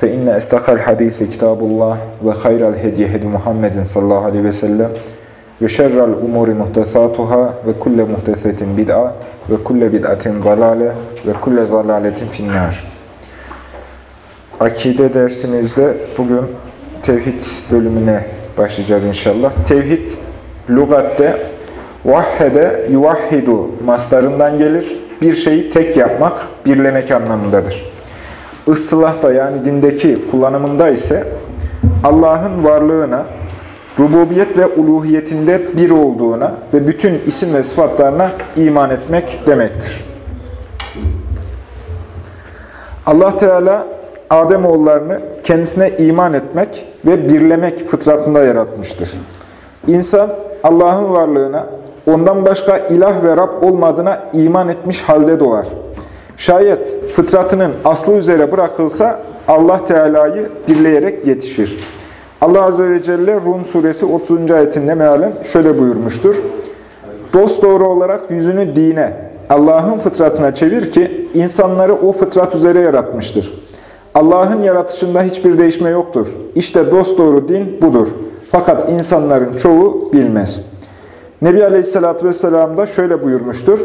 فإن أستقى الحديث كتاب الله وخير الهدي هدي محمد صلى الله عليه وسلم وشر الأمور محدثاتها وكل محدثة بدعة وكل بدعة ضلالة وكل ضلالة في النار Akide dersimizde bugün tevhid bölümüne başlayacağız inşallah. Tevhid lügatte vahhede yuvahhidu maslarından gelir. Bir şeyi tek yapmak, birlemek anlamındadır. Istılahda yani dindeki kullanımında ise Allah'ın varlığına, rububiyet ve uluhiyetinde bir olduğuna ve bütün isim ve sıfatlarına iman etmek demektir. Allah Teala Adem oğullarını kendisine iman etmek ve birlemek fıtratında yaratmıştır. İnsan Allah'ın varlığına, ondan başka ilah ve Rab olmadığına iman etmiş halde doğar. Şayet fıtratının aslı üzere bırakılsa Allah Teala'yı birleyerek yetişir. Allah Azze ve Celle Rum suresi 30. ayetinde mealen şöyle buyurmuştur. Dost doğru olarak yüzünü dine, Allah'ın fıtratına çevir ki insanları o fıtrat üzere yaratmıştır. Allah'ın yaratışında hiçbir değişme yoktur. İşte dost doğru din budur. Fakat insanların çoğu bilmez. Nebi Aleyhisselatü Vesselam da şöyle buyurmuştur.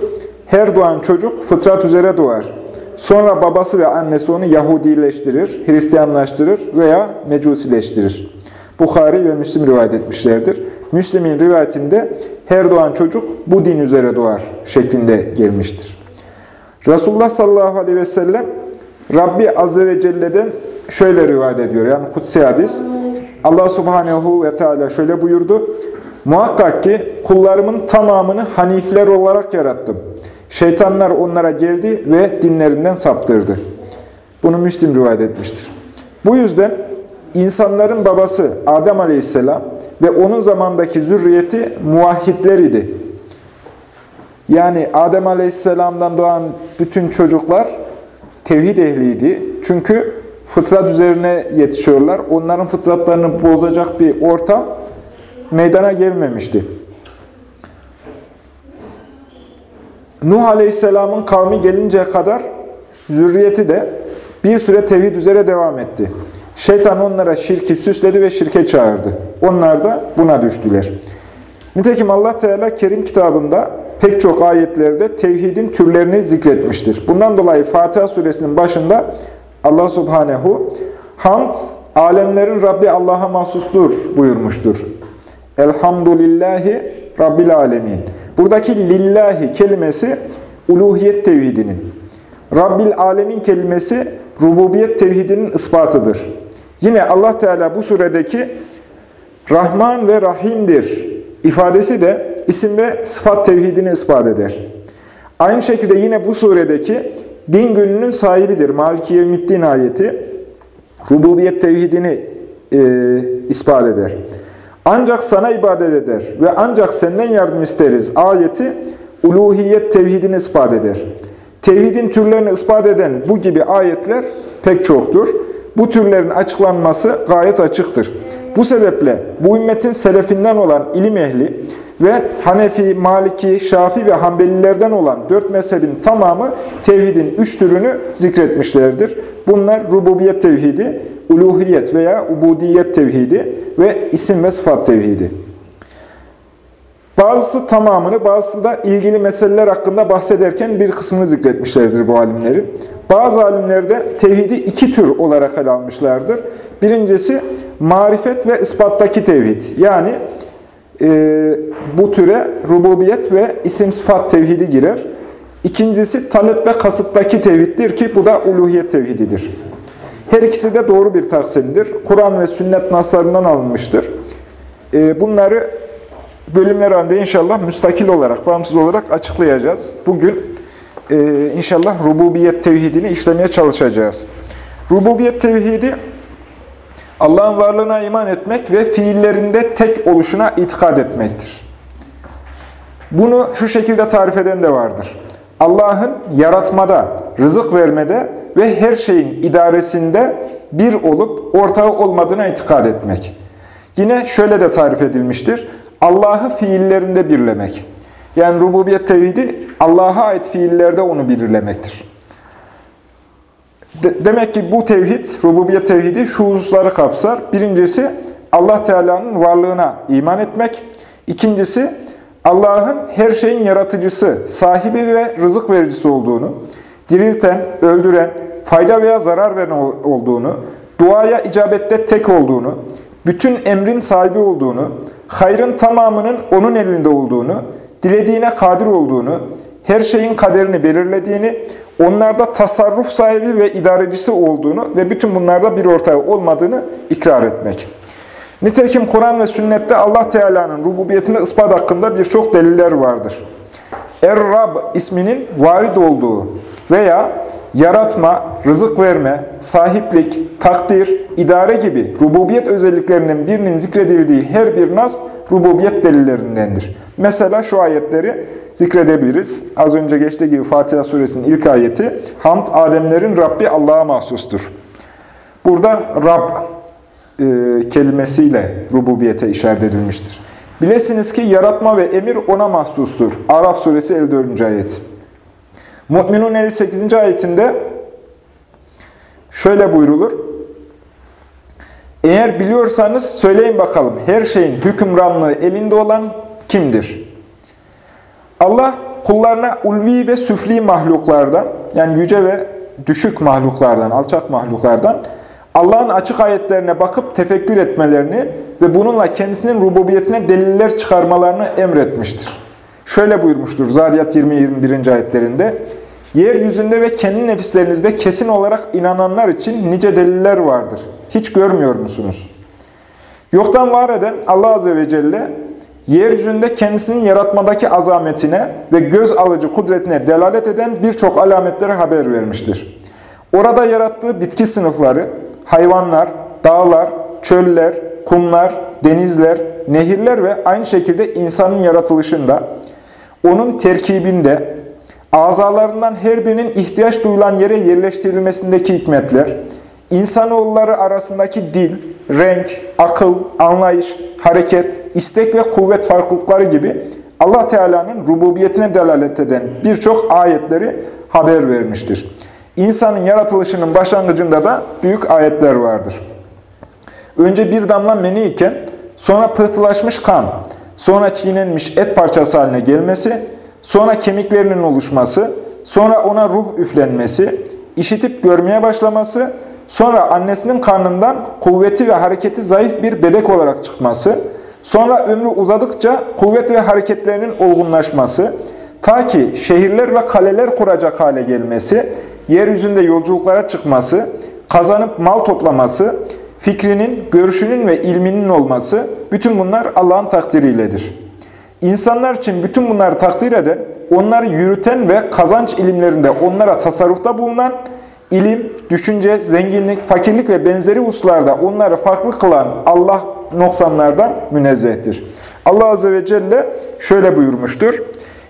Her doğan çocuk fıtrat üzere doğar. Sonra babası ve annesi onu Yahudileştirir, Hristiyanlaştırır veya Mecusileştirir. Bukhari ve Müslim rivayet etmişlerdir. Müslim'in rivayetinde her doğan çocuk bu din üzere doğar şeklinde gelmiştir. Resulullah sallallahu aleyhi ve sellem Rabbi azze ve celle'den şöyle rivayet ediyor. Yani kutsi hadis. Allah subhanehu ve teala şöyle buyurdu. Muhakkak ki kullarımın tamamını hanifler olarak yarattım. Şeytanlar onlara geldi ve dinlerinden saptırdı. Bunu Müslim rivayet etmiştir. Bu yüzden insanların babası Adem Aleyhisselam ve onun zamandaki zürriyeti muvahhidler idi. Yani Adem Aleyhisselam'dan doğan bütün çocuklar tevhid ehliydi. Çünkü fıtrat üzerine yetişiyorlar. Onların fıtratlarını bozacak bir ortam meydana gelmemişti. Nuh Aleyhisselam'ın kavmi gelinceye kadar zürriyeti de bir süre tevhid üzere devam etti. Şeytan onlara şirki süsledi ve şirke çağırdı. Onlar da buna düştüler. Nitekim Allah Teala Kerim kitabında pek çok ayetlerde tevhidin türlerini zikretmiştir. Bundan dolayı Fatiha suresinin başında Allah Subhanehu Hamd, alemlerin Rabbi Allah'a mahsustur buyurmuştur. Elhamdülillahi Rabbil alemin. Buradaki lillahi kelimesi uluhiyet tevhidinin. Rabbil alemin kelimesi rububiyet tevhidinin ispatıdır. Yine Allah Teala bu suredeki Rahman ve Rahim'dir ifadesi de isim ve sıfat tevhidini ispat eder. Aynı şekilde yine bu suredeki din gününün sahibidir. Maliki Yevmiddin ayeti rububiyet tevhidini e, ispat eder. Ancak sana ibadet eder ve ancak senden yardım isteriz ayeti uluhiyet tevhidini ispat eder. Tevhidin türlerini ispat eden bu gibi ayetler pek çoktur. Bu türlerin açıklanması gayet açıktır. Bu sebeple bu ümmetin selefinden olan ilim ehli ve Hanefi, Maliki, Şafi ve Hanbelilerden olan dört mezhebin tamamı tevhidin üç türünü zikretmişlerdir. Bunlar rububiyet tevhidi, uluhiyet veya ubudiyet tevhidi ve isim ve sıfat tevhidi. Bazısı tamamını, bazısı da ilgili meseleler hakkında bahsederken bir kısmını zikretmişlerdir bu alimlerin. Bazı alimler de tevhidi iki tür olarak ele almışlardır. Birincisi marifet ve ispattaki tevhid. Yani e, bu türe rububiyet ve isim sıfat tevhidi girer. İkincisi talep ve kasıttaki tevhiddir ki bu da uluhiyet tevhididir. Her ikisi de doğru bir taksimdir. Kur'an ve sünnet naslarından alınmıştır. E, bunları bölümler halinde inşallah müstakil olarak, bağımsız olarak açıklayacağız. Bugün e, inşallah rububiyet tevhidini işlemeye çalışacağız. Rububiyet tevhidi Allah'ın varlığına iman etmek ve fiillerinde tek oluşuna itikad etmektir. Bunu şu şekilde tarif eden de vardır. Allah'ın yaratmada, rızık vermede ve her şeyin idaresinde bir olup ortağı olmadığına itikad etmek. Yine şöyle de tarif edilmiştir. Allah'ı fiillerinde birlemek. Yani rububiyet tevhidi Allah'a ait fiillerde onu birlemektir. De demek ki bu tevhid, rububiyet tevhidi şu hususları kapsar. Birincisi Allah Teala'nın varlığına iman etmek. İkincisi Allah'ın her şeyin yaratıcısı, sahibi ve rızık vericisi olduğunu, dirilten, öldüren, fayda veya zarar veren olduğunu, duaya icabette tek olduğunu, bütün emrin sahibi olduğunu, hayrın tamamının onun elinde olduğunu, dilediğine kadir olduğunu, her şeyin kaderini belirlediğini, onlarda tasarruf sahibi ve idarecisi olduğunu ve bütün bunlarda bir ortağı olmadığını ikrar etmek. Nitekim Kur'an ve sünnette Allah Teala'nın rububiyetini ispat hakkında birçok deliller vardır. Er-Rab isminin varid olduğu veya yaratma, rızık verme, sahiplik, takdir, idare gibi rububiyet özelliklerinden birinin zikredildiği her bir nas rububiyet delillerindendir. Mesela şu ayetleri zikredebiliriz. Az önce geçtiği gibi Fatiha suresinin ilk ayeti Hamd Ademlerin Rabbi Allah'a mahsustur. Burada Rab e, kelimesiyle rububiyete işaret edilmiştir. Bilesiniz ki yaratma ve emir ona mahsustur. Araf suresi 54. ayet. Mü'minun 58. ayetinde şöyle buyrulur. Eğer biliyorsanız söyleyin bakalım her şeyin hükümranlığı elinde olan kimdir? Allah kullarına ulvi ve süfli mahluklardan yani yüce ve düşük mahluklardan, alçak mahluklardan Allah'ın açık ayetlerine bakıp tefekkür etmelerini ve bununla kendisinin rububiyetine deliller çıkarmalarını emretmiştir. Şöyle buyurmuştur Zariyat 20-21. ayetlerinde. Yeryüzünde ve kendi nefislerinizde kesin olarak inananlar için nice deliller vardır. Hiç görmüyor musunuz? Yoktan var eden Allah Azze ve Celle, yeryüzünde kendisinin yaratmadaki azametine ve göz alıcı kudretine delalet eden birçok alametlere haber vermiştir. Orada yarattığı bitki sınıfları, hayvanlar, dağlar, çöller, kumlar, denizler, nehirler ve aynı şekilde insanın yaratılışında, onun terkibinde, azalarından her birinin ihtiyaç duyulan yere yerleştirilmesindeki hikmetler, insanoğulları arasındaki dil, renk, akıl, anlayış, hareket, istek ve kuvvet farklılıkları gibi Allah Teala'nın rububiyetine delalet eden birçok ayetleri haber vermiştir. İnsanın yaratılışının başlangıcında da büyük ayetler vardır. Önce bir damla meni iken, sonra pıhtılaşmış kan, sonra çiğnenmiş et parçası haline gelmesi, sonra kemiklerinin oluşması, sonra ona ruh üflenmesi, işitip görmeye başlaması, sonra annesinin karnından kuvveti ve hareketi zayıf bir bebek olarak çıkması, sonra ömrü uzadıkça kuvvet ve hareketlerinin olgunlaşması, ta ki şehirler ve kaleler kuracak hale gelmesi, yeryüzünde yolculuklara çıkması, kazanıp mal toplaması, fikrinin, görüşünün ve ilminin olması, bütün bunlar Allah'ın takdiriyledir. İnsanlar için bütün bunları takdir eden, onları yürüten ve kazanç ilimlerinde onlara tasarrufta bulunan, ilim, düşünce, zenginlik, fakirlik ve benzeri hususlarda onları farklı kılan Allah noksanlardan münezzehtir. Allah Azze ve Celle şöyle buyurmuştur.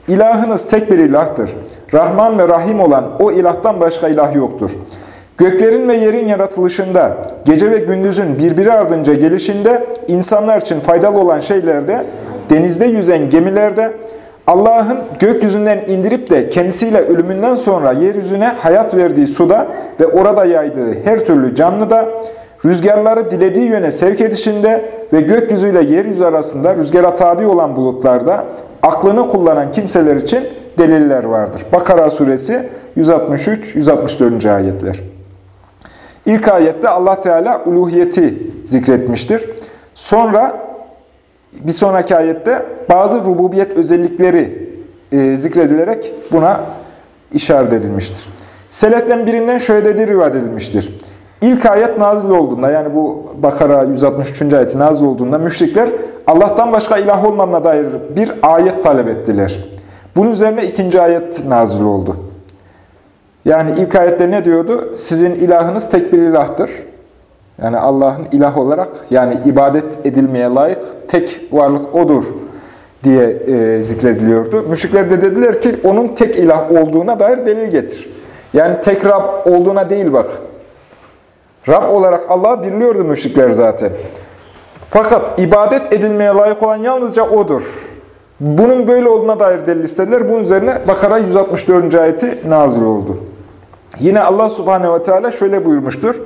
İlahınız tek bir ilahtır. Rahman ve Rahim olan o ilahtan başka ilah yoktur. Göklerin ve yerin yaratılışında, gece ve gündüzün birbiri ardınca gelişinde, insanlar için faydalı olan şeylerde, denizde yüzen gemilerde, Allah'ın gökyüzünden indirip de kendisiyle ölümünden sonra yeryüzüne hayat verdiği suda ve orada yaydığı her türlü canlıda, rüzgarları dilediği yöne sevk edişinde ve gökyüzüyle yeryüzü arasında rüzgara tabi olan bulutlarda aklını kullanan kimseler için deliller vardır. Bakara suresi 163-164. ayetler. İlk ayette Allah Teala uluhiyeti zikretmiştir. Sonra bir sonraki ayette bazı rububiyet özellikleri e, zikredilerek buna işaret edilmiştir. Seleften birinden şöyle dediği rivayet edilmiştir. İlk ayet nazil olduğunda yani bu Bakara 163. ayeti nazil olduğunda müşrikler Allah'tan başka ilah olmadığına dair bir ayet talep ettiler. Bunun üzerine ikinci ayet nazil oldu. Yani ilk ayette ne diyordu? Sizin ilahınız tek bir ilahtır. Yani Allah'ın ilah olarak yani ibadet edilmeye layık tek varlık O'dur diye e, zikrediliyordu. Müşrikler de dediler ki onun tek ilah olduğuna dair delil getir. Yani tek Rab olduğuna değil bak. Rab olarak Allah'ı biliyordu müşrikler zaten. Fakat ibadet edilmeye layık olan yalnızca O'dur. Bunun böyle olduğuna dair delil istediler. Bunun üzerine Bakara 164. ayeti nazil oldu. Yine Allah subhanehu ve teala şöyle buyurmuştur.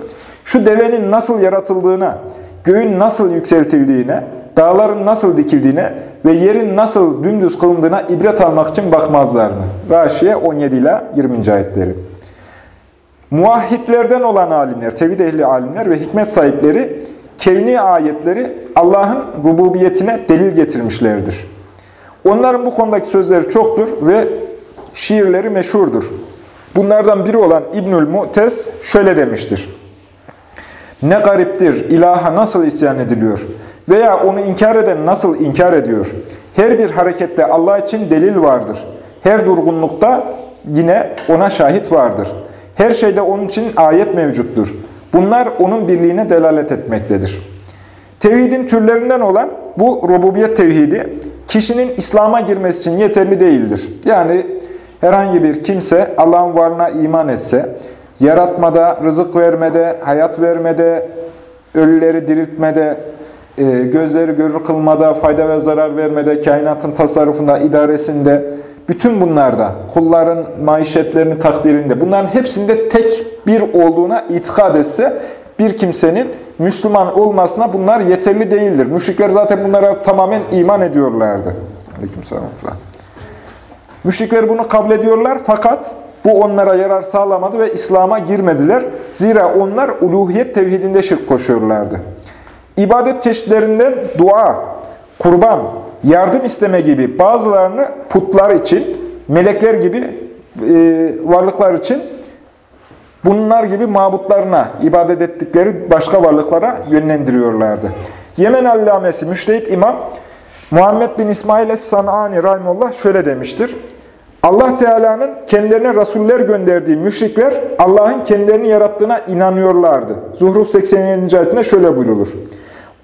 Şu devenin nasıl yaratıldığına, göğün nasıl yükseltildiğine, dağların nasıl dikildiğine ve yerin nasıl dümdüz kılındığına ibret almak için bakmazlar mı? Raşiye 17 ile 20. ayetleri. Muahhitlerden olan alimler, tevhid ehli alimler ve hikmet sahipleri kevni ayetleri Allah'ın rububiyetine delil getirmişlerdir. Onların bu konudaki sözleri çoktur ve şiirleri meşhurdur. Bunlardan biri olan İbnül Mu'tez şöyle demiştir. Ne gariptir, ilaha nasıl isyan ediliyor veya onu inkar eden nasıl inkar ediyor. Her bir harekette Allah için delil vardır. Her durgunlukta yine ona şahit vardır. Her şeyde onun için ayet mevcuttur. Bunlar onun birliğine delalet etmektedir. Tevhidin türlerinden olan bu rububiyet tevhidi kişinin İslam'a girmesi için yeterli değildir. Yani herhangi bir kimse Allah'ın varlığına iman etse, yaratmada, rızık vermede, hayat vermede, ölüleri diriltmede, e, gözleri görür kılmada, fayda ve zarar vermede, kainatın tasarrufunda, idaresinde, bütün bunlarda, kulların maişetlerini takdirinde, bunların hepsinde tek bir olduğuna itikad etse, bir kimsenin Müslüman olmasına bunlar yeterli değildir. Müşrikler zaten bunlara tamamen iman ediyorlardı. Aleykümselam. Müşrikler bunu kabul ediyorlar fakat bu onlara yarar sağlamadı ve İslam'a girmediler. Zira onlar uluhiyet tevhidinde şirk koşuyorlardı. İbadet çeşitlerinden dua, kurban, yardım isteme gibi bazılarını putlar için, melekler gibi e, varlıklar için bunlar gibi mabutlarına, ibadet ettikleri başka varlıklara yönlendiriyorlardı. Yemen allamesi Müştehit İmam Muhammed bin İsmail Es-San'ani Rahimullah şöyle demiştir. Allah Teala'nın kendilerine rasuller gönderdiği müşrikler Allah'ın kendilerini yarattığına inanıyorlardı. Zuhruf 87. ayetinde şöyle buyrulur.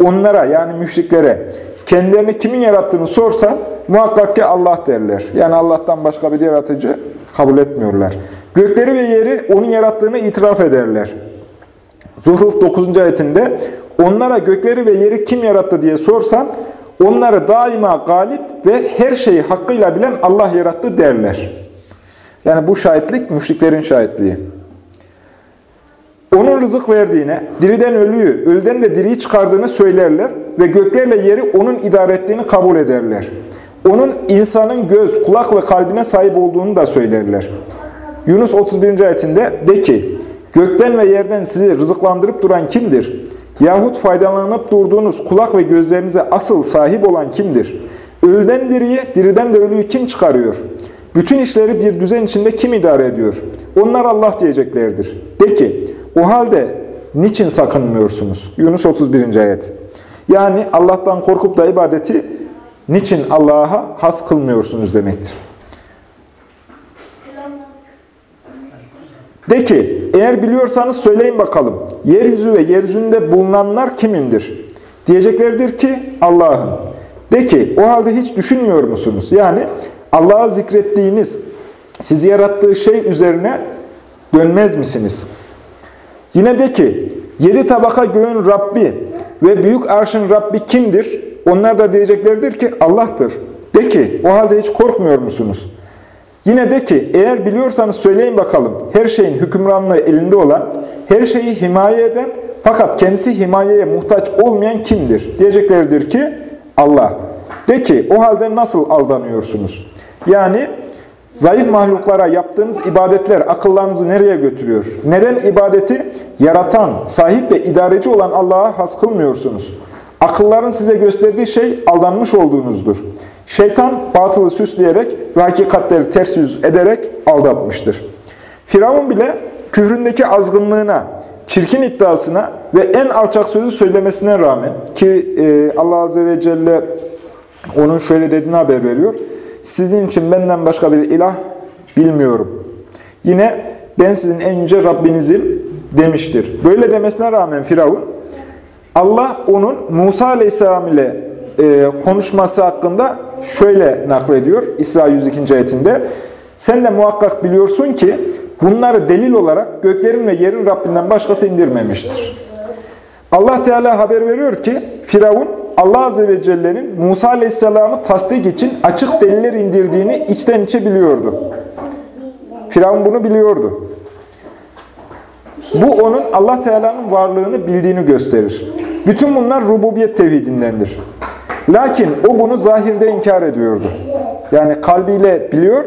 Onlara yani müşriklere kendilerini kimin yarattığını sorsan muhakkak ki Allah derler. Yani Allah'tan başka bir yaratıcı kabul etmiyorlar. Gökleri ve yeri onun yarattığını itiraf ederler. Zuhruf 9. ayetinde onlara gökleri ve yeri kim yarattı diye sorsan onları daima galip ve her şeyi hakkıyla bilen Allah yarattı derler. Yani bu şahitlik müşriklerin şahitliği. Onun rızık verdiğine, diriden ölüyü, ölüden de diriyi çıkardığını söylerler ve göklerle yeri onun idare ettiğini kabul ederler. Onun insanın göz, kulak ve kalbine sahip olduğunu da söylerler. Yunus 31. ayetinde de ki, gökten ve yerden sizi rızıklandırıp duran kimdir? Yahut faydalanıp durduğunuz kulak ve gözlerinize asıl sahip olan kimdir? Ölüden diriyi, diriden de ölüyü kim çıkarıyor? Bütün işleri bir düzen içinde kim idare ediyor? Onlar Allah diyeceklerdir. De ki, o halde niçin sakınmıyorsunuz? Yunus 31. ayet. Yani Allah'tan korkup da ibadeti niçin Allah'a has kılmıyorsunuz demektir. De ki, eğer biliyorsanız söyleyin bakalım, yeryüzü ve yeryüzünde bulunanlar kimindir? Diyeceklerdir ki, Allah'ın. De ki, o halde hiç düşünmüyor musunuz? Yani Allah'a zikrettiğiniz, sizi yarattığı şey üzerine dönmez misiniz? Yine de ki, yedi tabaka göğün Rabbi ve büyük arşın Rabbi kimdir? Onlar da diyeceklerdir ki, Allah'tır. De ki, o halde hiç korkmuyor musunuz? Yine de ki eğer biliyorsanız söyleyin bakalım her şeyin hükümranlığı elinde olan, her şeyi himaye eden fakat kendisi himayeye muhtaç olmayan kimdir? Diyeceklerdir ki Allah. De ki o halde nasıl aldanıyorsunuz? Yani zayıf mahluklara yaptığınız ibadetler akıllarınızı nereye götürüyor? Neden ibadeti yaratan, sahip ve idareci olan Allah'a has kılmıyorsunuz? Akılların size gösterdiği şey aldanmış olduğunuzdur. Şeytan batılı süsleyerek ve hakikatleri ters yüz ederek aldatmıştır. Firavun bile küfründeki azgınlığına, çirkin iddiasına ve en alçak sözü söylemesine rağmen ki e, Allah Azze ve Celle onun şöyle dediğini haber veriyor. Sizin için benden başka bir ilah bilmiyorum. Yine ben sizin en yüce Rabbinizim demiştir. Böyle demesine rağmen Firavun Allah onun Musa Aleyhisselam ile e, konuşması hakkında şöyle naklediyor İsra 102. ayetinde. Sen de muhakkak biliyorsun ki bunları delil olarak göklerin ve yerin Rabbinden başkası indirmemiştir. Allah Teala haber veriyor ki Firavun Allah Azze ve Celle'nin Musa Aleyhisselam'ı tasdik için açık deliller indirdiğini içten içe biliyordu. Firavun bunu biliyordu. Bu onun Allah Teala'nın varlığını bildiğini gösterir. Bütün bunlar rububiyet tevhidindendir. Lakin o bunu zahirde inkar ediyordu. Yani kalbiyle biliyor,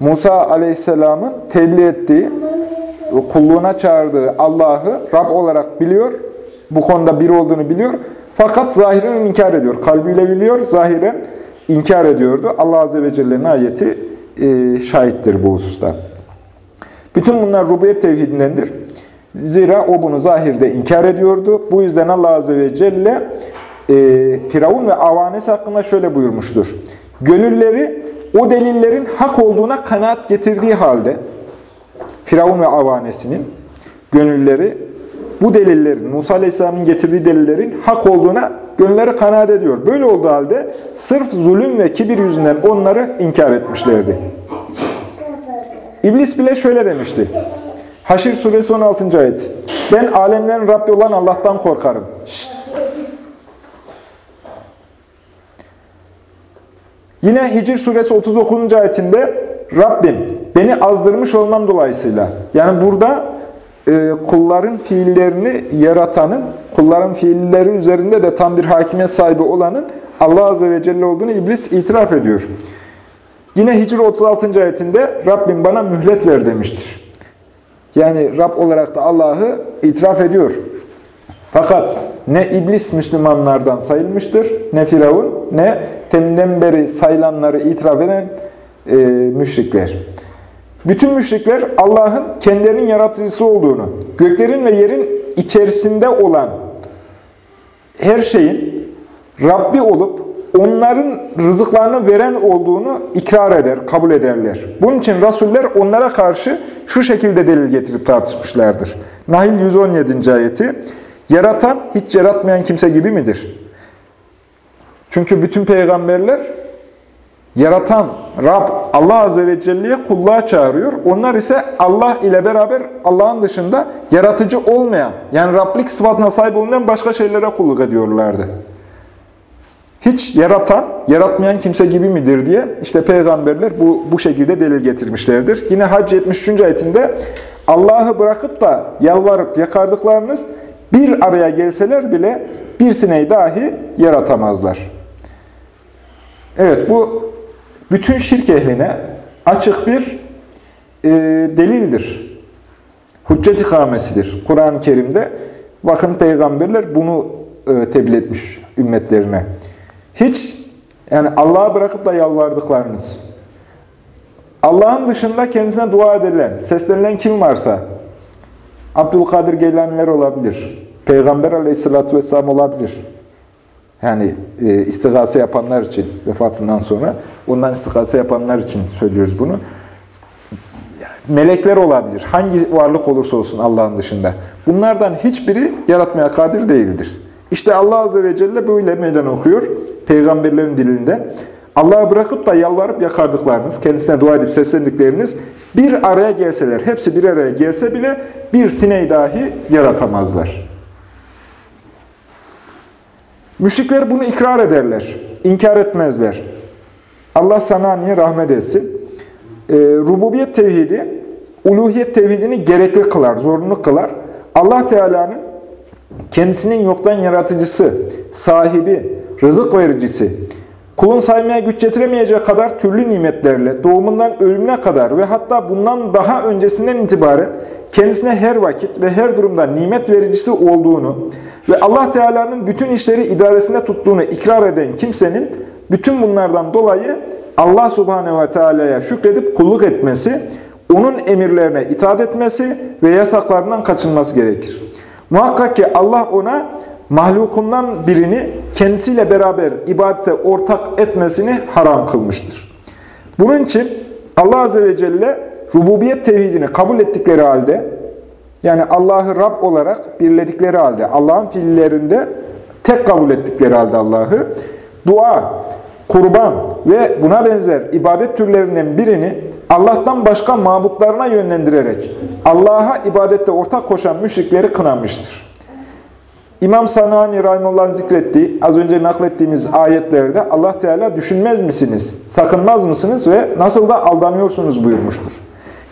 Musa Aleyhisselam'ın tebliğ ettiği, kulluğuna çağırdığı Allah'ı Rab olarak biliyor, bu konuda bir olduğunu biliyor. Fakat zahiren inkar ediyor. Kalbiyle biliyor, zahiren inkar ediyordu. Allah Azze ve Celle'nin ayeti e, şahittir bu hususta. Bütün bunlar rububiyet tevhidindendir. Zira o bunu zahirde inkar ediyordu. Bu yüzden Allah Azze ve Celle e, Firavun ve avanesi hakkında şöyle buyurmuştur. Gönülleri o delillerin hak olduğuna kanaat getirdiği halde Firavun ve avanesinin gönülleri bu delillerin, Musa Aleyhisselam'ın getirdiği delillerin hak olduğuna gönülleri kanaat ediyor. Böyle olduğu halde sırf zulüm ve kibir yüzünden onları inkar etmişlerdi. İblis bile şöyle demişti. Haşir suresi 16. ayet. Ben alemlerin Rabbi olan Allah'tan korkarım. Yine Hicr suresi 39. ayetinde Rabbim beni azdırmış olmam dolayısıyla. Yani burada e, kulların fiillerini yaratanın, kulların fiilleri üzerinde de tam bir hakimiyet sahibi olanın Allah Azze ve Celle olduğunu iblis itiraf ediyor. Yine Hicr 36. ayetinde Rabbim bana mühlet ver demiştir. Yani Rab olarak da Allah'ı itiraf ediyor. Fakat ne iblis Müslümanlardan sayılmıştır, ne Firavun, ne teminden beri sayılanları itiraf eden e, müşrikler. Bütün müşrikler Allah'ın kendilerinin yaratıcısı olduğunu, göklerin ve yerin içerisinde olan her şeyin Rabbi olup onların rızıklarını veren olduğunu ikrar eder, kabul ederler. Bunun için Rasuller onlara karşı şu şekilde delil getirip tartışmışlardır. Nahil 117. ayeti, Yaratan hiç yaratmayan kimse gibi midir? Çünkü bütün peygamberler yaratan Rab Allah Azze ve Celle'ye kulluğa çağırıyor. Onlar ise Allah ile beraber Allah'ın dışında yaratıcı olmayan, yani Rablik sıfatına sahip olmayan başka şeylere kulluk ediyorlardı. Hiç yaratan, yaratmayan kimse gibi midir diye işte peygamberler bu, bu şekilde delil getirmişlerdir. Yine Hac 73. ayetinde Allah'ı bırakıp da yalvarıp yakardıklarınız bir araya gelseler bile bir sineği dahi yaratamazlar. Evet bu bütün şirk ehline açık bir e, delildir. Hüccet ikamesidir. Kur'an-ı Kerim'de bakın peygamberler bunu e, tebliğ etmiş ümmetlerine. Hiç yani Allah'a bırakıp da yalvardıklarınız, Allah'ın dışında kendisine dua edilen, seslenilen kim varsa, Abdülkadir Geylaniler olabilir, Peygamber aleyhissalatü vesselam olabilir. Yani e, istigase yapanlar için, vefatından sonra, ondan istigase yapanlar için söylüyoruz bunu. Melekler olabilir, hangi varlık olursa olsun Allah'ın dışında. Bunlardan hiçbiri yaratmaya kadir değildir. İşte Allah Azze ve Celle böyle meydan okuyor peygamberlerin dilinden. Allah'a bırakıp da yalvarıp yakardıklarınız, kendisine dua edip seslendikleriniz bir araya gelseler, hepsi bir araya gelse bile bir sineği dahi yaratamazlar. Müşrikler bunu ikrar ederler, inkar etmezler. Allah sana niye rahmet etsin. E, rububiyet tevhidi, uluhiyet tevhidini gerekli kılar, zorunlu kılar. Allah Teala'nın kendisinin yoktan yaratıcısı, sahibi, rızık vericisi, kulun saymaya güç getiremeyeceği kadar türlü nimetlerle, doğumundan ölümüne kadar ve hatta bundan daha öncesinden itibaren kendisine her vakit ve her durumda nimet vericisi olduğunu ve Allah Teala'nın bütün işleri idaresinde tuttuğunu ikrar eden kimsenin bütün bunlardan dolayı Allah Subhanehu ve Teala'ya şükredip kulluk etmesi, onun emirlerine itaat etmesi ve yasaklarından kaçınması gerekir. Muhakkak ki Allah ona mahlukundan birini kendisiyle beraber ibadete ortak etmesini haram kılmıştır. Bunun için Allah Azze ve Celle rububiyet tevhidini kabul ettikleri halde, Yani Allah'ı Rab olarak birledikleri halde, Allah'ın fiillerinde tek kabul ettikleri halde Allah'ı, dua, kurban ve buna benzer ibadet türlerinden birini Allah'tan başka mabutlarına yönlendirerek Allah'a ibadette ortak koşan müşrikleri kınamıştır. İmam Sanani Rahimullah'ın zikrettiği, az önce naklettiğimiz ayetlerde Allah Teala düşünmez misiniz, sakınmaz mısınız ve nasıl da aldanıyorsunuz buyurmuştur.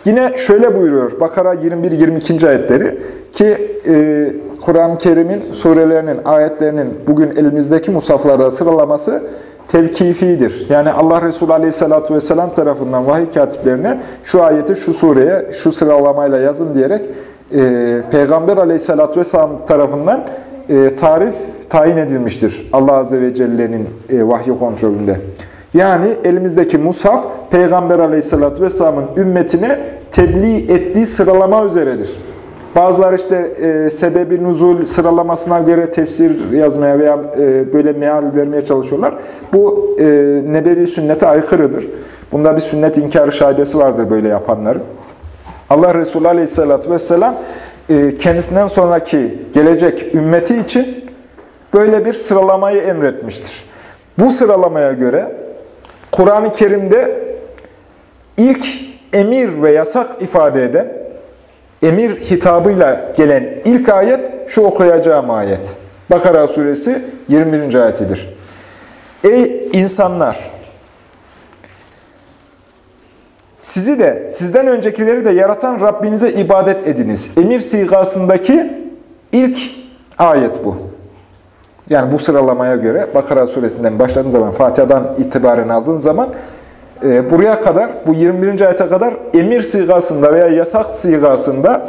Yine şöyle buyuruyor Bakara 21-22. ayetleri ki e, Kur'an-ı Kerim'in surelerinin, ayetlerinin bugün elimizdeki musaflarda sıralaması tevkifidir. Yani Allah Resulü Aleyhisselatü Vesselam tarafından vahiy katiplerine şu ayeti şu sureye şu sıralamayla yazın diyerek e, Peygamber Aleyhisselatü Vesselam tarafından e, tarif tayin edilmiştir. Allah Azze ve Celle'nin e, vahyi kontrolünde. Yani elimizdeki mushaf Peygamber Aleyhisselatü Vesselam'ın ümmetine tebliğ ettiği sıralama üzeredir. Bazıları işte e, sebebi nuzul sıralamasına göre tefsir yazmaya veya e, böyle meal vermeye çalışıyorlar. Bu e, nebevi sünnete aykırıdır. Bunda bir sünnet inkarı şaibesi vardır böyle yapanların. Allah Resulü Aleyhisselatü Vesselam e, kendisinden sonraki gelecek ümmeti için böyle bir sıralamayı emretmiştir. Bu sıralamaya göre Kur'an-ı Kerim'de ilk emir ve yasak ifade eden, emir hitabıyla gelen ilk ayet şu okuyacağım ayet. Bakara suresi 21. ayetidir. Ey insanlar! Sizi de, sizden öncekileri de yaratan Rabbinize ibadet ediniz. Emir sigasındaki ilk ayet bu. Yani bu sıralamaya göre Bakara suresinden başladığın zaman, Fatiha'dan itibaren aldığın zaman e, buraya kadar, bu 21. ayete kadar emir sigasında veya yasak sigasında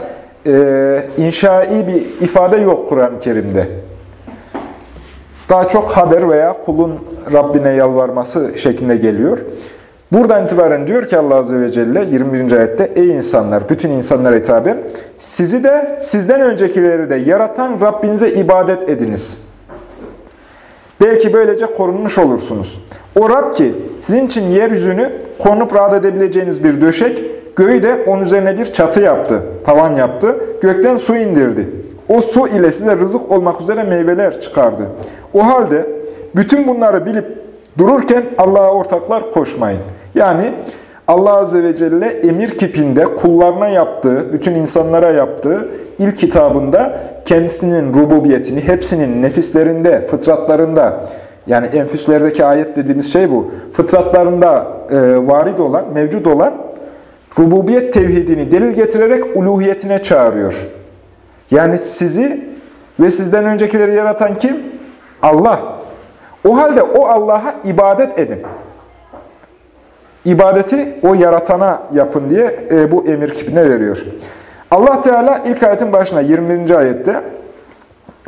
e, inşai bir ifade yok Kur'an-ı Kerim'de. Daha çok haber veya kulun Rabbine yalvarması şeklinde geliyor. Buradan itibaren diyor ki Allah Azze ve Celle 21. ayette Ey insanlar, bütün insanlara hitaben sizi de sizden öncekileri de yaratan Rabbinize ibadet ediniz. Belki böylece korunmuş olursunuz. O Rab ki sizin için yeryüzünü konup rahat edebileceğiniz bir döşek, göğü de onun üzerine bir çatı yaptı, tavan yaptı, gökten su indirdi. O su ile size rızık olmak üzere meyveler çıkardı. O halde bütün bunları bilip dururken Allah'a ortaklar koşmayın. Yani Allah Azze ve Celle emir kipinde kullarına yaptığı, bütün insanlara yaptığı ilk kitabında kendisinin rububiyetini, hepsinin nefislerinde, fıtratlarında, yani enfüslerdeki ayet dediğimiz şey bu, fıtratlarında e, varid olan, mevcut olan rububiyet tevhidini delil getirerek uluhiyetine çağırıyor. Yani sizi ve sizden öncekileri yaratan kim? Allah. O halde o Allah'a ibadet edin. İbadeti o yaratana yapın diye e, bu emir kipine veriyor. Allah Teala ilk ayetin başına 21. ayette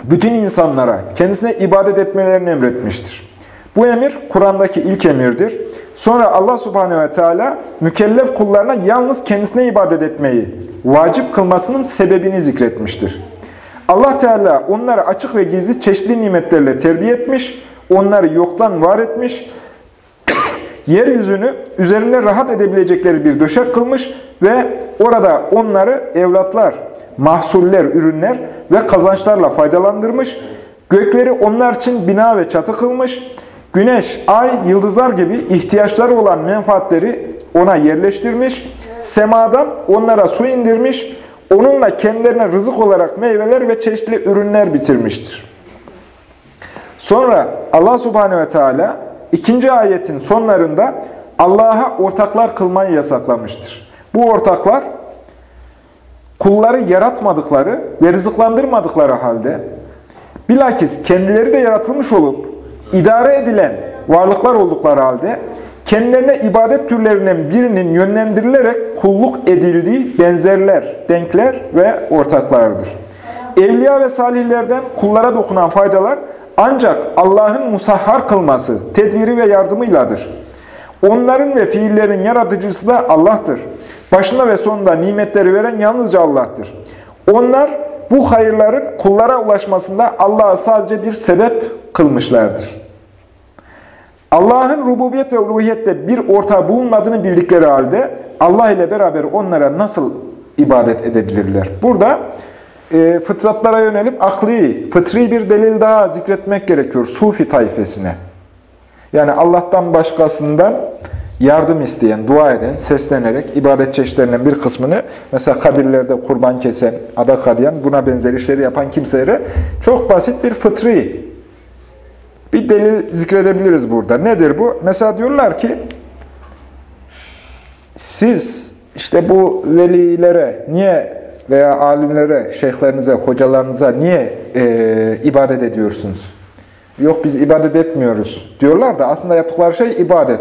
bütün insanlara kendisine ibadet etmelerini emretmiştir. Bu emir Kur'an'daki ilk emirdir. Sonra Allah Subhanehu ve Teala mükellef kullarına yalnız kendisine ibadet etmeyi vacip kılmasının sebebini zikretmiştir. Allah Teala onları açık ve gizli çeşitli nimetlerle terbiye etmiş, onları yoktan var etmiş, yeryüzünü üzerinde rahat edebilecekleri bir döşek kılmış ve orada onları evlatlar, mahsuller, ürünler ve kazançlarla faydalandırmış, gökleri onlar için bina ve çatı kılmış, güneş, ay, yıldızlar gibi ihtiyaçları olan menfaatleri ona yerleştirmiş, semadan onlara su indirmiş, onunla kendilerine rızık olarak meyveler ve çeşitli ürünler bitirmiştir. Sonra Allah Subhanehu ve Teala ikinci ayetin sonlarında Allah'a ortaklar kılmayı yasaklamıştır. Bu ortaklar kulları yaratmadıkları ve rızıklandırmadıkları halde bilakis kendileri de yaratılmış olup idare edilen varlıklar oldukları halde kendilerine ibadet türlerinden birinin yönlendirilerek kulluk edildiği benzerler, denkler ve ortaklardır. Evliya ve salihlerden kullara dokunan faydalar ancak Allah'ın musahhar kılması, tedbiri ve yardımıyladır. Onların ve fiillerin yaratıcısı da Allah'tır. Başında ve sonunda nimetleri veren yalnızca Allah'tır. Onlar bu hayırların kullara ulaşmasında Allah'a sadece bir sebep kılmışlardır. Allah'ın rububiyet ve uluhiyette bir ortağı bulunmadığını bildikleri halde Allah ile beraber onlara nasıl ibadet edebilirler. Burada e, fıtratlara yönelip akli, fıtri bir delil daha zikretmek gerekiyor Sufi tayfesine. Yani Allah'tan başkasından yardım isteyen, dua eden, seslenerek ibadet çeşitlerinden bir kısmını mesela kabirlerde kurban kesen, adak adayan, buna benzer işleri yapan kimselere çok basit bir fıtri bir delil zikredebiliriz burada. Nedir bu? Mesela diyorlar ki siz işte bu velilere niye veya alimlere, şeyhlerinize, hocalarınıza niye e, ibadet ediyorsunuz? Yok biz ibadet etmiyoruz diyorlar da aslında yaptıkları şey ibadet.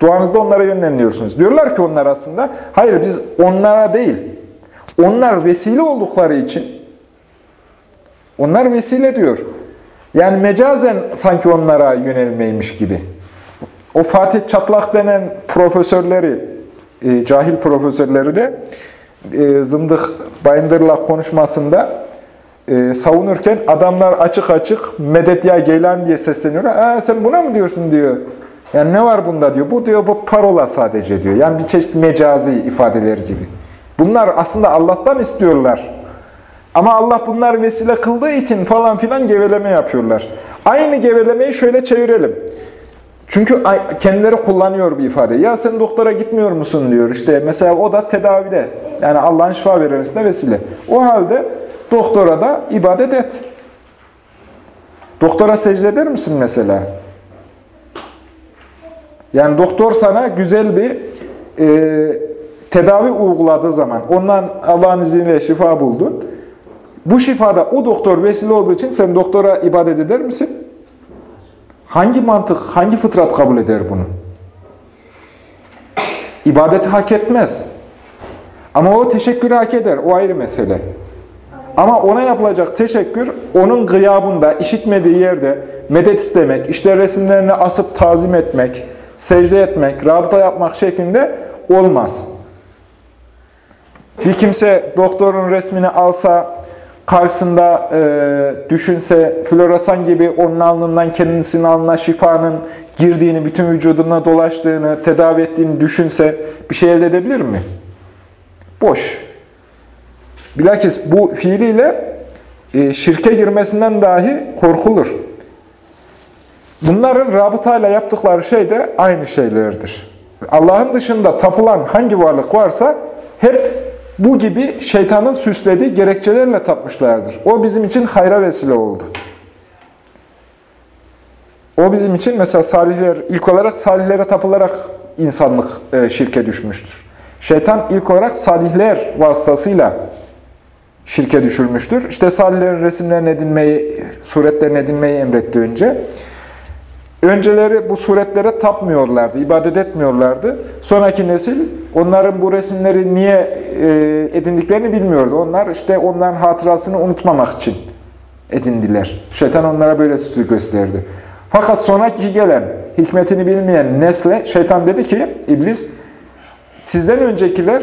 Duanızda onlara yönleniyorsunuz. Diyorlar ki onlar aslında, hayır biz onlara değil, onlar vesile oldukları için, onlar vesile diyor. Yani mecazen sanki onlara yönelmeymiş gibi. O Fatih Çatlak denen profesörleri, e, cahil profesörleri de e, Zındık Bayındır'la konuşmasında e, savunurken adamlar açık açık medet ya Geylan diye sesleniyorlar. sen buna mı diyorsun diyor. Yani ne var bunda diyor. Bu diyor bu parola sadece diyor. Yani bir çeşit mecazi ifadeler gibi. Bunlar aslında Allah'tan istiyorlar. Ama Allah bunlar vesile kıldığı için falan filan geveleme yapıyorlar. Aynı gevelemeyi şöyle çevirelim. Çünkü kendileri kullanıyor bir ifade. Ya sen doktora gitmiyor musun diyor. İşte mesela o da tedavide. Yani Allah'ın şifa vermesine vesile. O halde doktora da ibadet et. Doktora secde eder misin mesela? Yani doktor sana güzel bir e, tedavi uyguladığı zaman, ondan Allah'ın izniyle şifa buldun. Bu şifada o doktor vesile olduğu için sen doktora ibadet eder misin? Hangi mantık, hangi fıtrat kabul eder bunu? İbadeti hak etmez. Ama o teşekkürü hak eder. O ayrı mesele. Ama ona yapılacak teşekkür, onun gıyabında, işitmediği yerde medet istemek, işte resimlerini asıp tazim etmek, secde etmek, rabıta yapmak şeklinde olmaz. Bir kimse doktorun resmini alsa, karşısında e, düşünse, floresan gibi onun alnından kendisinin alnına şifanın girdiğini, bütün vücuduna dolaştığını, tedavi ettiğini düşünse bir şey elde edebilir mi? Boş. Bilakis bu fiiliyle e, şirke girmesinden dahi korkulur. Bunların rabıtayla yaptıkları şey de aynı şeylerdir. Allah'ın dışında tapılan hangi varlık varsa hep bu gibi şeytanın süslediği gerekçelerle tapmışlardır. O bizim için hayra vesile oldu. O bizim için mesela salihler, ilk olarak salihlere tapılarak insanlık e, şirke düşmüştür. Şeytan ilk olarak salihler vasıtasıyla şirke düşürmüştür. İşte salihlerin resimlerini edinmeyi, suretlerini edinmeyi emretti önce. Önceleri bu suretlere tapmıyorlardı, ibadet etmiyorlardı. Sonraki nesil onların bu resimleri niye e, edindiklerini bilmiyordu. Onlar işte onların hatırasını unutmamak için edindiler. Şeytan onlara böyle sütü gösterdi. Fakat sonraki gelen, hikmetini bilmeyen nesle şeytan dedi ki, iblis, sizden öncekiler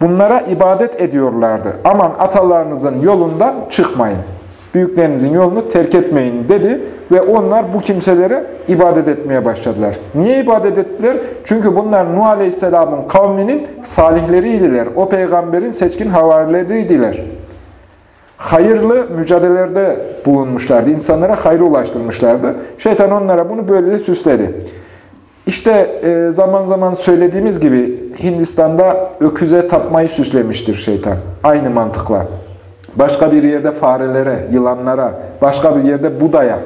bunlara ibadet ediyorlardı. Aman atalarınızın yolundan çıkmayın büyüklerinizin yolunu terk etmeyin dedi ve onlar bu kimselere ibadet etmeye başladılar. Niye ibadet ettiler? Çünkü bunlar Nuh Aleyhisselam'ın kavminin salihleriydiler. O peygamberin seçkin havarileriydiler. Hayırlı mücadelelerde bulunmuşlardı. İnsanlara hayrı ulaştırmışlardı. Şeytan onlara bunu böyle süsledi. İşte e, zaman zaman söylediğimiz gibi Hindistan'da öküze tapmayı süslemiştir şeytan. Aynı mantıkla. Başka bir yerde farelere, yılanlara, başka bir yerde budaya,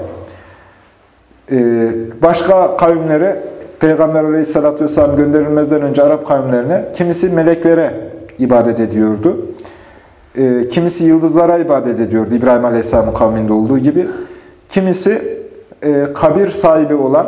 e, başka kavimlere, Peygamber aleyhissalatü vesselam gönderilmezden önce Arap kavimlerine, kimisi meleklere ibadet ediyordu. E, kimisi yıldızlara ibadet ediyordu, İbrahim aleyhisselamın kavminde olduğu gibi. Kimisi e, kabir sahibi olan,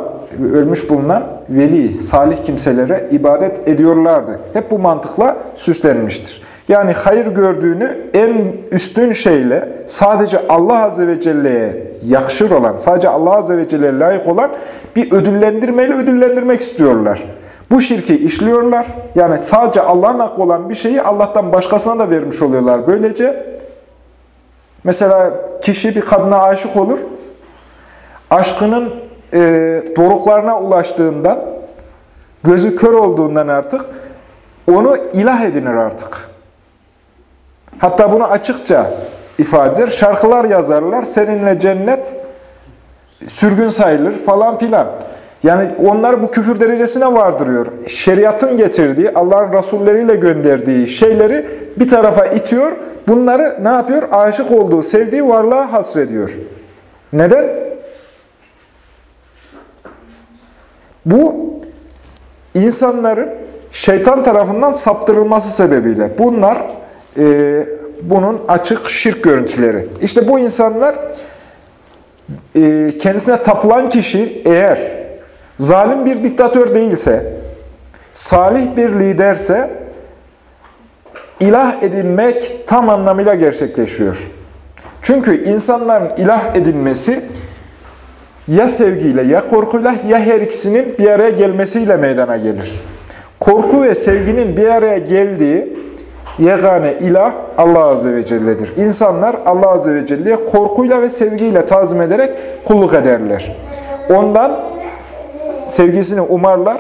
ölmüş bulunan veli, salih kimselere ibadet ediyorlardı. Hep bu mantıkla süslenmiştir. Yani hayır gördüğünü en üstün şeyle sadece Allah Azze ve Celle'ye yakışır olan, sadece Allah Azze ve Celle'ye layık olan bir ödüllendirmeyle ödüllendirmek istiyorlar. Bu şirki işliyorlar. Yani sadece Allah'ın hakkı olan bir şeyi Allah'tan başkasına da vermiş oluyorlar. Böylece mesela kişi bir kadına aşık olur. Aşkının e, doruklarına ulaştığından, gözü kör olduğundan artık onu ilah edinir artık. Hatta bunu açıkça ifade eder. Şarkılar yazarlar. Seninle cennet sürgün sayılır falan filan. Yani onlar bu küfür derecesine vardırıyor. Şeriatın getirdiği, Allah'ın rasulleriyle gönderdiği şeyleri bir tarafa itiyor. Bunları ne yapıyor? Aşık olduğu, sevdiği varlığa hasrediyor. Neden? Bu insanların şeytan tarafından saptırılması sebebiyle. Bunlar e, bunun açık şirk görüntüleri. İşte bu insanlar e, kendisine tapılan kişi eğer zalim bir diktatör değilse, salih bir liderse ilah edinmek tam anlamıyla gerçekleşiyor. Çünkü insanların ilah edinmesi ya sevgiyle ya korkuyla ya her ikisinin bir araya gelmesiyle meydana gelir. Korku ve sevginin bir araya geldiği yegane ilah Allah Azze ve Celle'dir. İnsanlar Allah Azze ve Celle'ye korkuyla ve sevgiyle tazim ederek kulluk ederler. Ondan sevgisini umarlar,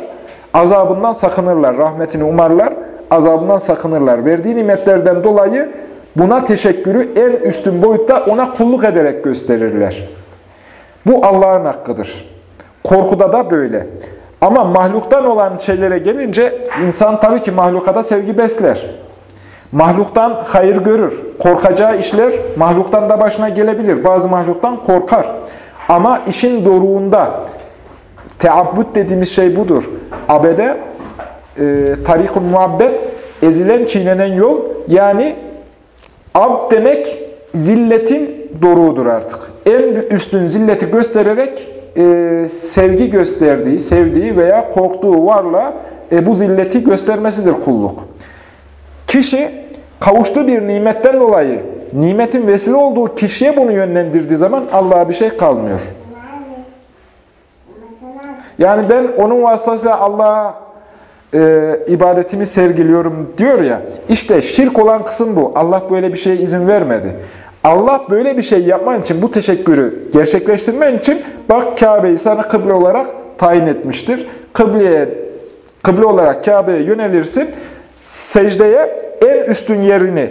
azabından sakınırlar, rahmetini umarlar, azabından sakınırlar. Verdiği nimetlerden dolayı buna teşekkürü en üstün boyutta ona kulluk ederek gösterirler. Bu Allah'ın hakkıdır. Korkuda da böyle. Ama mahluktan olan şeylere gelince insan tabii ki mahlukada sevgi besler. Mahluktan hayır görür. Korkacağı işler mahluktan da başına gelebilir. Bazı mahluktan korkar. Ama işin doruğunda teabbut dediğimiz şey budur. Abede e, tarik-ı muhabbet ezilen çiğnenen yol yani ab demek zilletin doruğudur artık. En üstün zilleti göstererek e, sevgi gösterdiği, sevdiği veya korktuğu varla e, bu zilleti göstermesidir kulluk. Kişi kavuştuğu bir nimetten dolayı nimetin vesile olduğu kişiye bunu yönlendirdiği zaman Allah'a bir şey kalmıyor. Yani ben onun vasıtasıyla Allah'a e, ibadetimi sergiliyorum diyor ya. İşte şirk olan kısım bu. Allah böyle bir şeye izin vermedi. Allah böyle bir şey yapman için, bu teşekkürü gerçekleştirmen için bak Kabe'yi sana kıble olarak tayin etmiştir. Kıbleye, kıble olarak Kabe'ye yönelirsin. Secdeye en üstün yerini,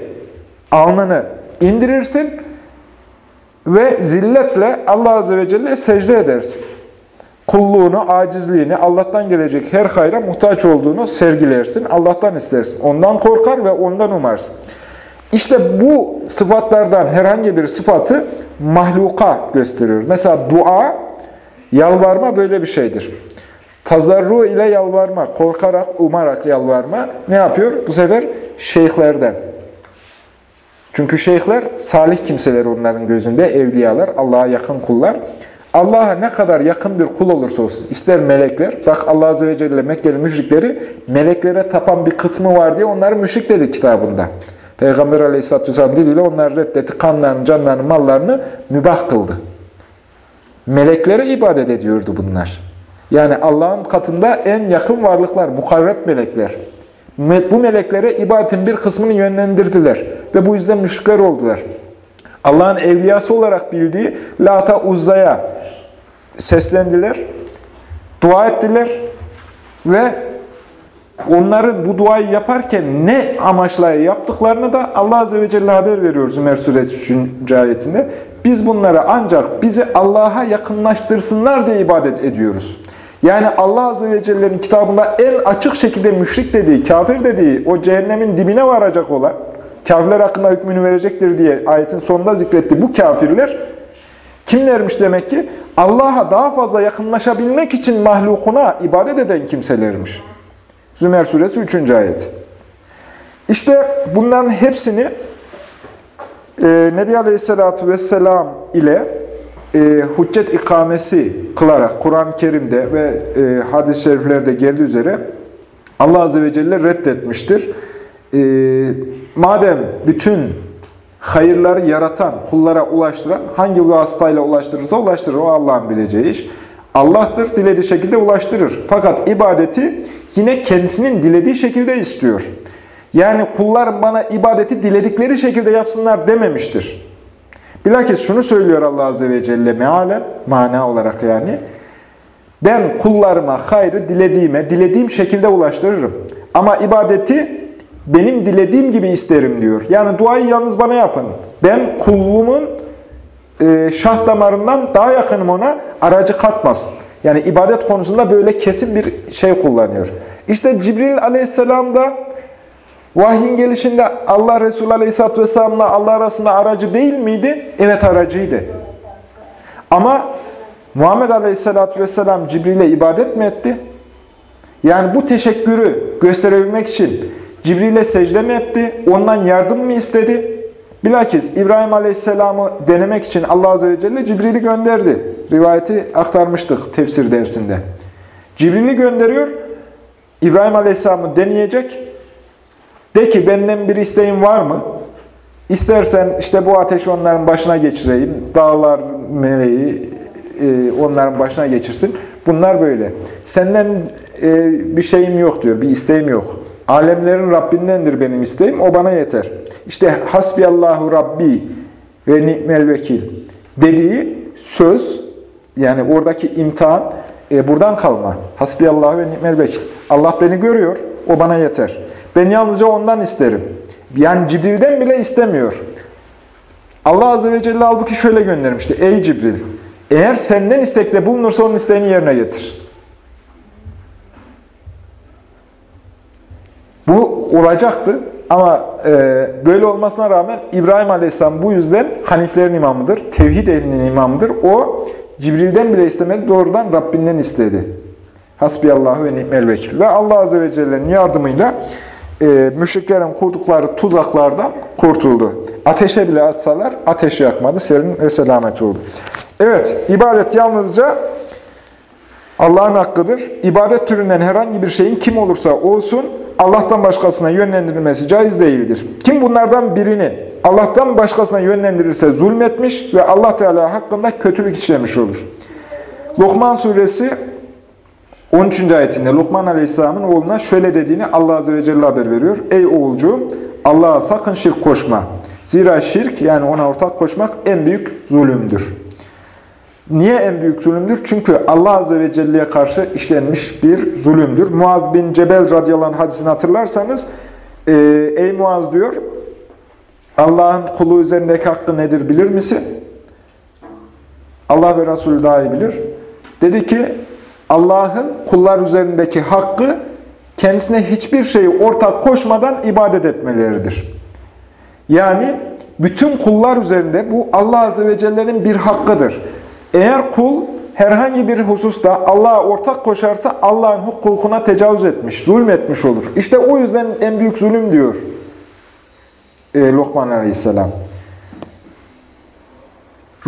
alnını indirirsin ve zilletle Allah Azze ve Celle secde edersin. Kulluğunu, acizliğini, Allah'tan gelecek her hayra muhtaç olduğunu sergilersin. Allah'tan istersin. Ondan korkar ve ondan umarsın. İşte bu sıfatlardan herhangi bir sıfatı mahluka gösteriyor. Mesela dua, yalvarma böyle bir şeydir. Tazarru ile yalvarma, korkarak, umarak yalvarma ne yapıyor? Bu sefer şeyhlerden. Çünkü şeyhler salih kimseler onların gözünde, evliyalar, Allah'a yakın kullar. Allah'a ne kadar yakın bir kul olursa olsun, ister melekler, bak Allah Azze ve Celle Mekkeli müşrikleri meleklere tapan bir kısmı var diye onları müşrik dedi kitabında. Peygamber Aleyhisselatü Vesselam diliyle onları reddetti, kanlarını, canlarını, mallarını mübah kıldı. Meleklere ibadet ediyordu bunlar. Yani Allah'ın katında en yakın varlıklar, mukarreb melekler. Bu meleklere ibadetin bir kısmını yönlendirdiler ve bu yüzden müşrikler oldular. Allah'ın evliyası olarak bildiği Lata Uzda'ya seslendiler, dua ettiler ve onların bu duayı yaparken ne amaçla yaptıklarını da Allah Azze ve Celle haber veriyor Zümer Suresi 3. ayetinde. Biz bunları ancak bizi Allah'a yakınlaştırsınlar diye ibadet ediyoruz. Yani Allah Azze ve Celle'nin kitabında en açık şekilde müşrik dediği, kafir dediği, o cehennemin dibine varacak olan, kafirler hakkında hükmünü verecektir diye ayetin sonunda zikretti. Bu kafirler kimlermiş demek ki? Allah'a daha fazla yakınlaşabilmek için mahlukuna ibadet eden kimselermiş. Zümer suresi 3. ayet. İşte bunların hepsini e, Nebi Aleyhisselatü Vesselam ile e, hüccet ikamesi kılarak Kur'an-ı Kerim'de ve e, hadis-i şeriflerde geldiği üzere Allah Azze ve Celle reddetmiştir. E, madem bütün hayırları yaratan, kullara ulaştıran, hangi vasıtayla ulaştırırsa ulaştırır, o Allah'ın bileceği iş. Allah'tır, dilediği şekilde ulaştırır. Fakat ibadeti yine kendisinin dilediği şekilde istiyor. Yani kullar bana ibadeti diledikleri şekilde yapsınlar dememiştir. Bilakis şunu söylüyor Allah Azze ve Celle mealen, mana olarak yani. Ben kullarıma hayrı dilediğime, dilediğim şekilde ulaştırırım. Ama ibadeti benim dilediğim gibi isterim diyor. Yani duayı yalnız bana yapın. Ben kullumun e, şah damarından daha yakınım ona, aracı katmasın. Yani ibadet konusunda böyle kesin bir şey kullanıyor. İşte Cibril aleyhisselam da vahyin gelişinde Allah Resulü aleyhisselatü vesselamla Allah arasında aracı değil miydi? Evet aracıydı. Ama Muhammed aleyhisselatü vesselam Cibril'e ibadet mi etti? Yani bu teşekkürü gösterebilmek için Cibril'e secde mi etti? Ondan yardım mı istedi? Bilakis İbrahim Aleyhisselam'ı denemek için Allah Azze ve Celle Cibril'i gönderdi. Rivayeti aktarmıştık tefsir dersinde. Cibril'i gönderiyor, İbrahim Aleyhisselam'ı deneyecek. De ki benden bir isteğin var mı? İstersen işte bu ateşi onların başına geçireyim. Dağlar meleği e, onların başına geçirsin. Bunlar böyle. Senden e, bir şeyim yok diyor, bir isteğim yok. Alemlerin Rabbindendir benim isteğim, o bana yeter. İşte hasbiyallahu Rabbi ve ni'mel vekil dediği söz, yani oradaki imtihan e, buradan kalma. Hasbiyallahu ve ni'mel vekil. Allah beni görüyor, o bana yeter. Ben yalnızca ondan isterim. Yani Cibril'den bile istemiyor. Allah Azze ve Celle halbuki şöyle göndermişti. Ey Cibril, eğer senden istekte bulunursa onun isteğini yerine getir. Bu olacaktı ama e, böyle olmasına rağmen İbrahim Aleyhisselam bu yüzden Haniflerin imamıdır, tevhid ehlinin imamıdır. O Cibril'den bile istemedi, doğrudan Rabbinden istedi. Hasbiyallahu ve ni'mel vekil. Ve Allah Azze ve Celle'nin yardımıyla e, müşriklerin kurdukları tuzaklardan kurtuldu. Ateşe bile atsalar ateş yakmadı, serin ve selamet oldu. Evet, ibadet yalnızca Allah'ın hakkıdır. İbadet türünden herhangi bir şeyin kim olursa olsun Allah'tan başkasına yönlendirilmesi caiz değildir. Kim bunlardan birini Allah'tan başkasına yönlendirirse zulmetmiş ve Allah Teala hakkında kötülük işlemiş olur. Lokman suresi 13. ayetinde Lokman Aleyhisselam'ın oğluna şöyle dediğini Allah Azze ve Celle haber veriyor. Ey oğulcuğum Allah'a sakın şirk koşma. Zira şirk yani ona ortak koşmak en büyük zulümdür. Niye en büyük zulümdür? Çünkü Allah Azze ve Celle'ye karşı işlenmiş bir zulümdür. Muaz bin Cebel radıyallahu hadisini hatırlarsanız, e, ey Muaz diyor, Allah'ın kulu üzerindeki hakkı nedir bilir misin? Allah ve Resulü daha iyi bilir. Dedi ki, Allah'ın kullar üzerindeki hakkı kendisine hiçbir şeyi ortak koşmadan ibadet etmeleridir. Yani bütün kullar üzerinde bu Allah Azze ve Celle'nin bir hakkıdır. Eğer kul herhangi bir hususta Allah'a ortak koşarsa Allah'ın hukukuna tecavüz etmiş, zulmetmiş olur. İşte o yüzden en büyük zulüm diyor e, Lokman Aleyhisselam.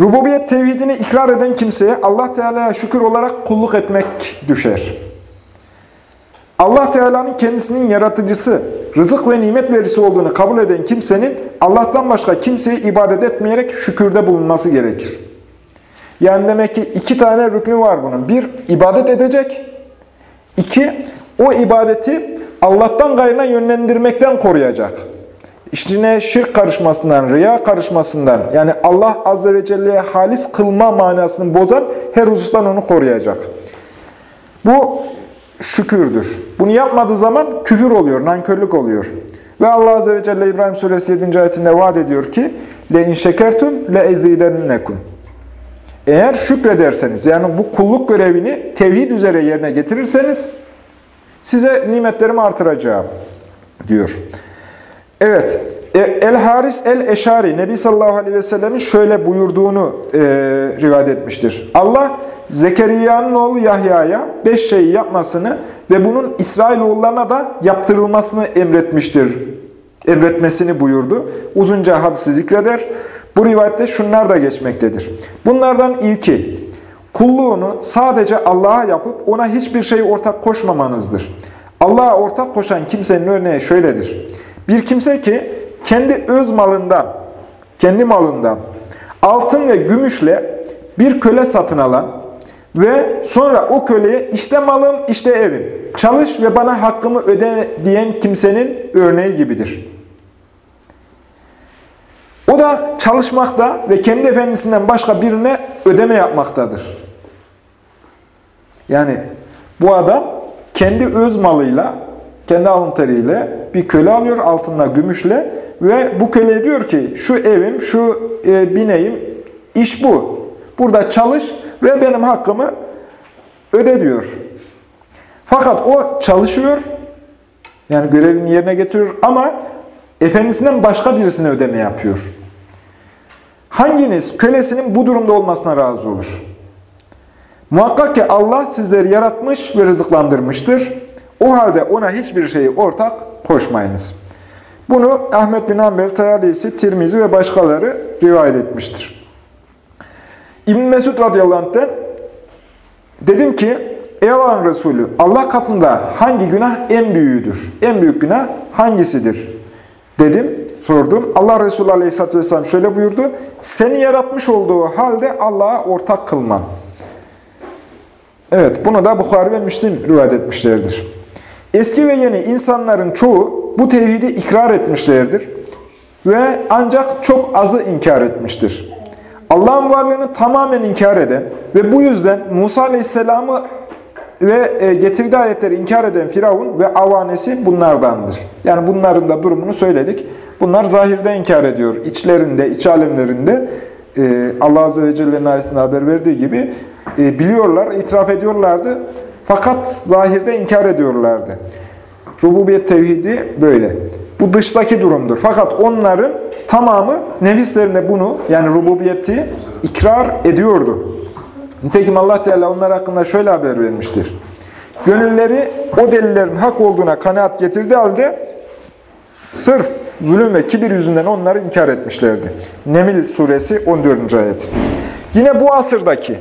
Rububiyet tevhidini ikrar eden kimseye Allah Teala'ya şükür olarak kulluk etmek düşer. Allah Teala'nın kendisinin yaratıcısı, rızık ve nimet verisi olduğunu kabul eden kimsenin Allah'tan başka kimseye ibadet etmeyerek şükürde bulunması gerekir. Yani demek ki iki tane rüknü var bunun. Bir, ibadet edecek. İki, o ibadeti Allah'tan gayrına yönlendirmekten koruyacak. İşine şirk karışmasından, riya karışmasından yani Allah Azze ve Celle'ye halis kılma manasını bozan her husustan onu koruyacak. Bu şükürdür. Bunu yapmadığı zaman küfür oluyor, nankörlük oluyor. Ve Allah Azze ve Celle İbrahim Suresi 7. ayetinde vaat ediyor ki le in şekertum le ezidennekum. Eğer şükrederseniz yani bu kulluk görevini tevhid üzere yerine getirirseniz size nimetlerimi artıracağım diyor. Evet, e, El-Haris El-Eşari, Nebi sallallahu aleyhi ve sellemin şöyle buyurduğunu e, rivayet etmiştir. Allah, Zekeriya'nın oğlu Yahya'ya beş şeyi yapmasını ve bunun İsrailoğullarına da yaptırılmasını emretmiştir. Emretmesini buyurdu. Uzunca hadisi zikreder. Bu rivayette şunlar da geçmektedir. Bunlardan ilki, kulluğunu sadece Allah'a yapıp ona hiçbir şey ortak koşmamanızdır. Allah'a ortak koşan kimsenin örneği şöyledir. Bir kimse ki kendi öz malından, kendi malından altın ve gümüşle bir köle satın alan ve sonra o köleye işte malım, işte evim, çalış ve bana hakkımı öde diyen kimsenin örneği gibidir. O da çalışmakta ve kendi efendisinden başka birine ödeme yapmaktadır. Yani bu adam kendi öz malıyla kendi alın bir köle alıyor altınla, gümüşle ve bu köle diyor ki şu evim, şu e, bineğim, iş bu. Burada çalış ve benim hakkımı öde diyor. Fakat o çalışıyor, yani görevini yerine getiriyor ama efendisinden başka birisine ödeme yapıyor. Hanginiz kölesinin bu durumda olmasına razı olur? Muhakkak ki Allah sizleri yaratmış ve rızıklandırmıştır. O halde ona hiçbir şeyi ortak koşmayınız. Bunu Ahmet bin Hanbel, Tayalisi, Tirmizi ve başkaları rivayet etmiştir. İbn Mesud radıyallahu anh'ten dedim ki Ey Allah'ın Resulü Allah katında hangi günah en büyüğüdür? En büyük günah hangisidir? Dedim, sordum. Allah Resulü aleyhisselatü vesselam şöyle buyurdu. Seni yaratmış olduğu halde Allah'a ortak kılman. Evet, bunu da Bukhari ve Müslim rivayet etmişlerdir. Eski ve yeni insanların çoğu bu tevhidi ikrar etmişlerdir ve ancak çok azı inkar etmiştir. Allah'ın varlığını tamamen inkar eden ve bu yüzden Musa Aleyhisselam'ı ve e, getirdiği ayetleri inkar eden Firavun ve avanesi bunlardandır. Yani bunların da durumunu söyledik. Bunlar zahirde inkar ediyor. İçlerinde, iç alemlerinde e, Allah Azze ve Celle'nin ayetinde haber verdiği gibi e, biliyorlar, itiraf ediyorlardı. Fakat zahirde inkar ediyorlardı. Rububiyet tevhidi böyle. Bu dıştaki durumdur. Fakat onların tamamı nefislerinde bunu yani rububiyeti ikrar ediyordu. Nitekim Allah Teala onlar hakkında şöyle haber vermiştir. Gönülleri o delillerin hak olduğuna kanaat getirdiği halde sırf zulüm ve kibir yüzünden onları inkar etmişlerdi. Nemil suresi 14. ayet. Yine bu asırdaki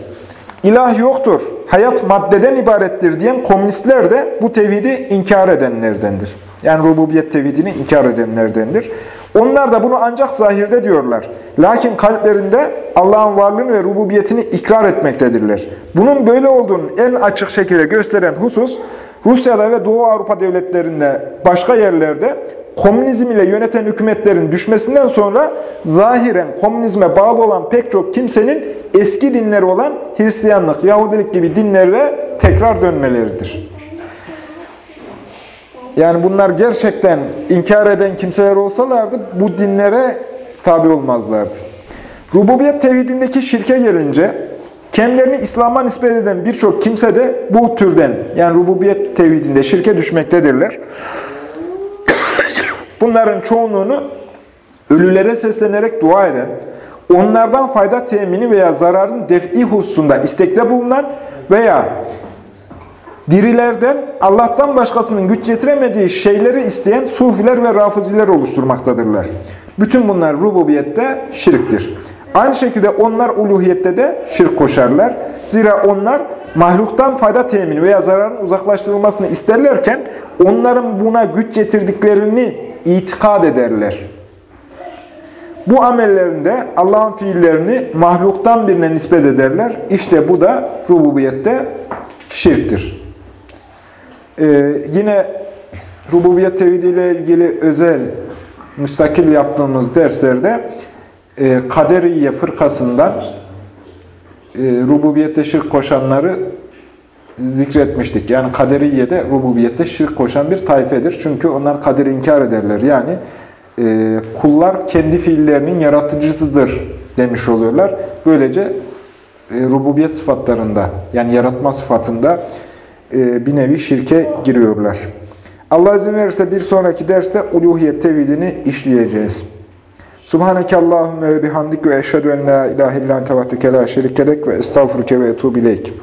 ilah yoktur, hayat maddeden ibarettir diyen komünistler de bu tevhidi inkar edenlerdendir. Yani rububiyet tevhidini inkar edenlerdendir. Onlar da bunu ancak zahirde diyorlar. Lakin kalplerinde Allah'ın varlığını ve rububiyetini ikrar etmektedirler. Bunun böyle olduğunu en açık şekilde gösteren husus, Rusya'da ve Doğu Avrupa devletlerinde başka yerlerde komünizm ile yöneten hükümetlerin düşmesinden sonra zahiren komünizme bağlı olan pek çok kimsenin eski dinleri olan Hristiyanlık, Yahudilik gibi dinlere tekrar dönmeleridir. Yani bunlar gerçekten inkar eden kimseler olsalardı bu dinlere tabi olmazlardı. Rububiyet tevhidindeki şirke gelince kendilerini İslam'a nispet eden birçok kimse de bu türden yani rububiyet tevhidinde şirke düşmektedirler. Bunların çoğunluğunu ölülere seslenerek dua eden, onlardan fayda temini veya zararın def'i hususunda istekte bulunan veya dirilerden Allah'tan başkasının güç getiremediği şeyleri isteyen sufiler ve rafiziler oluşturmaktadırlar. Bütün bunlar rububiyette şirktir. Aynı şekilde onlar uluhiyette de şirk koşarlar. Zira onlar mahluktan fayda temini veya zararın uzaklaştırılmasını isterlerken onların buna güç getirdiklerini itikad ederler. Bu amellerinde Allah'ın fiillerini mahluktan birine nispet ederler. İşte bu da rububiyette şirktir. Ee, yine rububiyet tevhidi ilgili özel, müstakil yaptığımız derslerde e, Kaderiye fırkasından e, rububiyette şirk koşanları zikretmiştik. Yani Kaderiye'de rububiyette şirk koşan bir tayfedir. Çünkü onlar kaderi inkar ederler. Yani e, kullar kendi fiillerinin yaratıcısıdır demiş oluyorlar. Böylece e, rububiyet sıfatlarında yani yaratma sıfatında e, bir nevi şirke giriyorlar. Allah izin verirse bir sonraki derste uluhiyet tevhidini işleyeceğiz. Subhaneke Allahümme ve bihamdik ve eşhedü en la ilahe illan tevatteke la şerikelek ve estağfurke ve etubileyk.